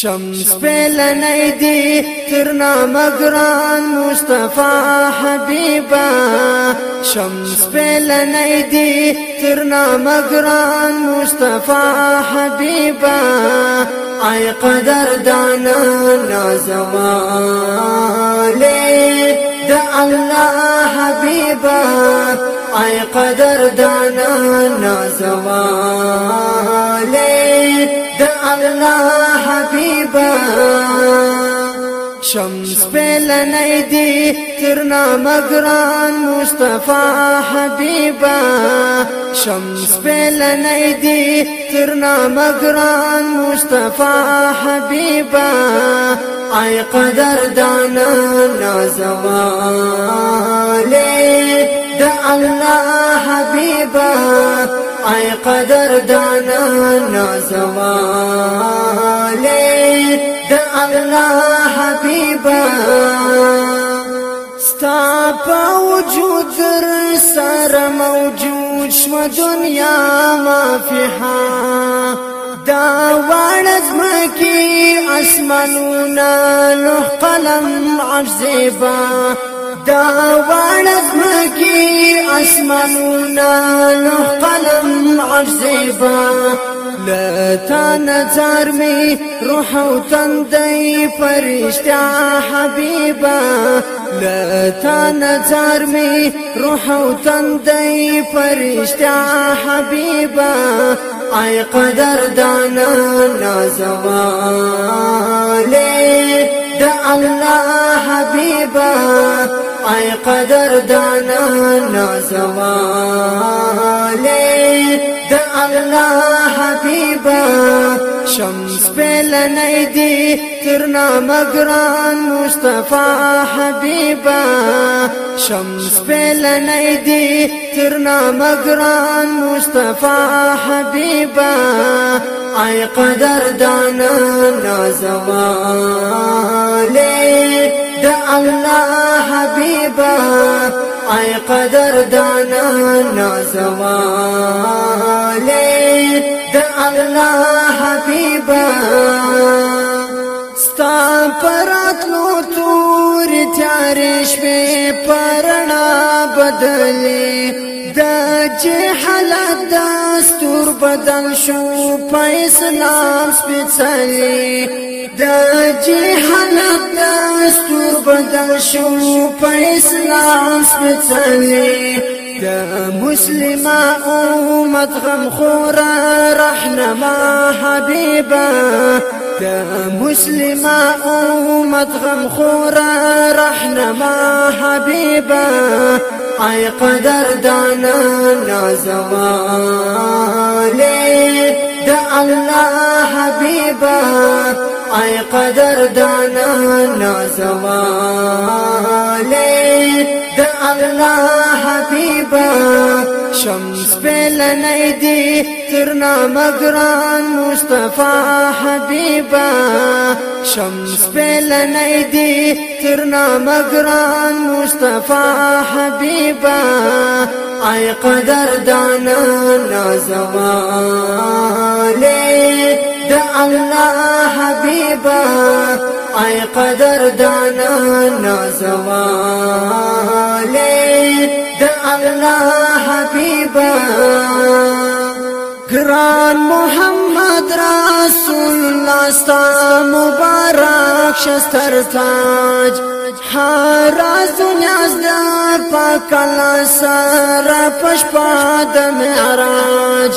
شمس پلنی دی ترنا مگران مصطفی حبیبا شمس پلنی دی ترنا مگران مصطفی حبیبا ای قدر دانا نازوالی دا الله حبیبا ای قدر دانا نازوالی الله حبیبا شمس پلنی دی ترنا مگران مصطفی حبیبا شمس پلنی دی ترنا مگران مصطفی حبیبا ای قدر دانا نازوالی دا الله حبیبا ای قدر دانا نازوالی د الله حبیبا ستا وجود سره موجود شو دنیا مافحا دا وړز مکی اسمانونه لوح قلم عجزبا دا مکی اسمانونه لوح قلم عجزبا لا تا نظر می روح او تندی فرشتہ حبیبا. لا تا نظر می روح او تندی فرشتہ حبیبا. ای قدر دانا نازوالی دا الله حبیبا ای قدر دانا نازوالی دا الله حبیبا شمس پلنی دی ترنا مگران مصطفی حبیبا شمس پلنی دی ترنا مگران مصطفی حبیبا ای قدر دانا نازوالی د الله حبيبا اي قدر دانا نازوالي د الله حبيبا ستا پراتلو تور تیارې شپې پرنا بدلې د جهالت دستور بدل شو په اسلام سپېڅلې دا جهالت دستور بدل شو په اسلام سپېڅلي دا مسلمه امت غم خورا رحنما حبيبا دا مسلمه امت غم خورا رحنما حبيبا ای قدر دانا نازوالی دا الله حبیبا. ای قدر دانا نازوالی دا الله حبیبا شمس پلنی دی ترنا مگران مصطفی حبیبا شمس پلنی دی ترنا مگران مصطفی حبیبا ای قدر دانا نازوالی د الله حبيبا اي قدر دانا نازوالي د الله حبيبا ګران محمد رسول الله ستا مبارک شستر تاج. حراز دنیاز دا پاکلا سارا پشپا د معراج.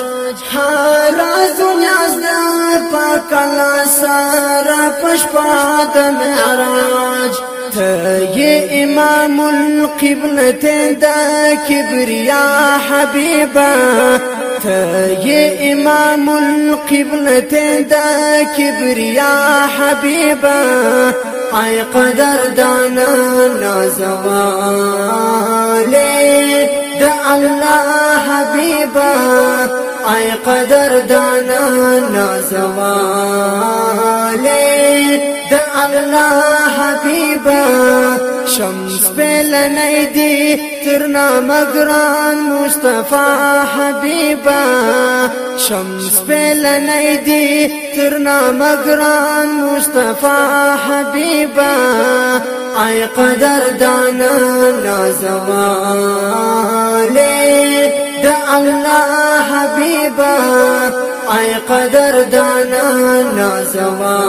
هر از دنیا زده پاک الله سره پشپا د معراج ته امام القبلة دا كبريا حبيبا ته امام القبلة دا كبريا حبيبا اي قدر دانا نازوالي دا الله حبيبا أي قدر دانا نازوالي د الله حبيبا شمس بل نیدی ترنا مگران مصطفى حبيبا. شمس بل نیدی ترنا مگران مصطفى حبيبا. أي قدر دانا نازوالی د الله حبيبا اي قدر دانا نازوالی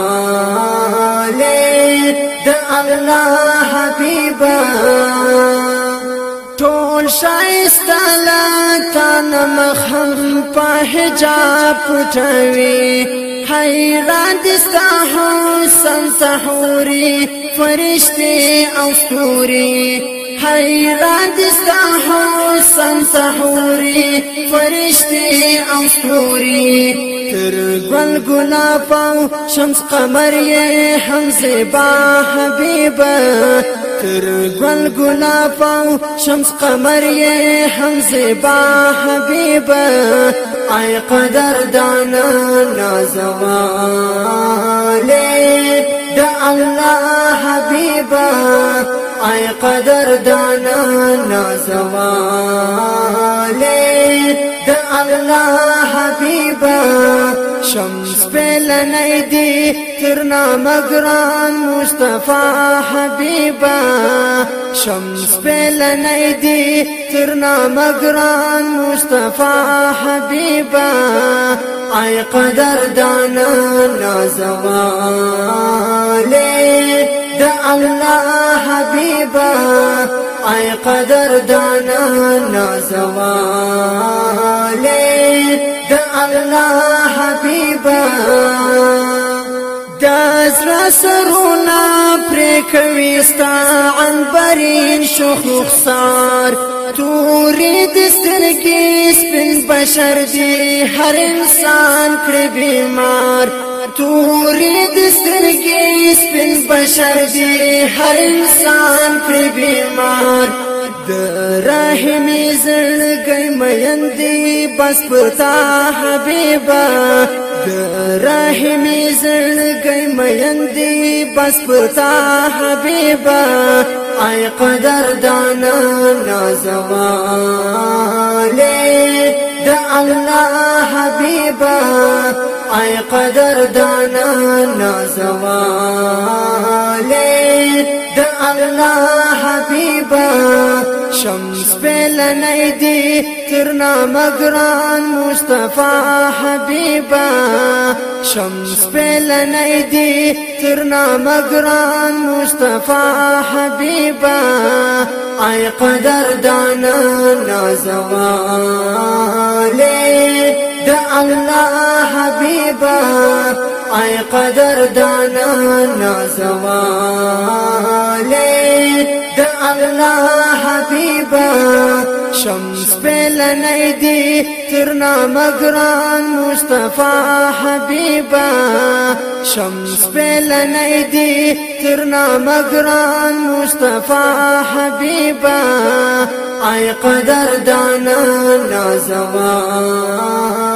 د الله حبيبا ټول شایسته لاتان مخم په حجاب پټوي. حیران دستا حسن سحوري فرشتي او ستوري حیران دستا حسن سحوري فرشتي او ستوري تر ګل ګلاب شمس قمر یې هم زیبا حبیبه تر ګل ګلاب شمس قمر یې هم زیبا حبیبه ای قدر دانا نازواله د الله حبیبه ای قدر دانا نازواله د الله حبيبا. شمس بل نیدی ترنا مگران مصطفى حبيبا. شمس بل نیدی ترنا مگران مصطفى حبيبا. أي قدر دانا نازواله د الله حبيبا اي قدر دانا نازواله د الله حبيبا دازرا سرونا پریکوي ستا عنبرین شوخ رخسار توری دسترګي سپین بشر دی هر انسان کړي بیمار توری دسترګي سپین بشر دی هر انسان کړي بیمار۔ د رحمی زړګي مېندې بس پتا حبيبا د رحمی زړګي مېندې بس پتا حبيبا اي قدر دانا نازواله د الله حبيبا أي قدر دانا نازواله د الله حبيبا شمس بل نیدی ترنا مگران مصطفى حبيبا. شمس بل نیدی ترنا مگران مصطفى حبيبا. اي قدر دانا نازواله د الله حبيبا اي قدر دانا نازواله د الله حبيبا شمس بل نیدی ترنا مگران مصطفى حبيبا شمس بل نیدی ترنا مگران مصطفى حبيبا أي قدر دانا نازواله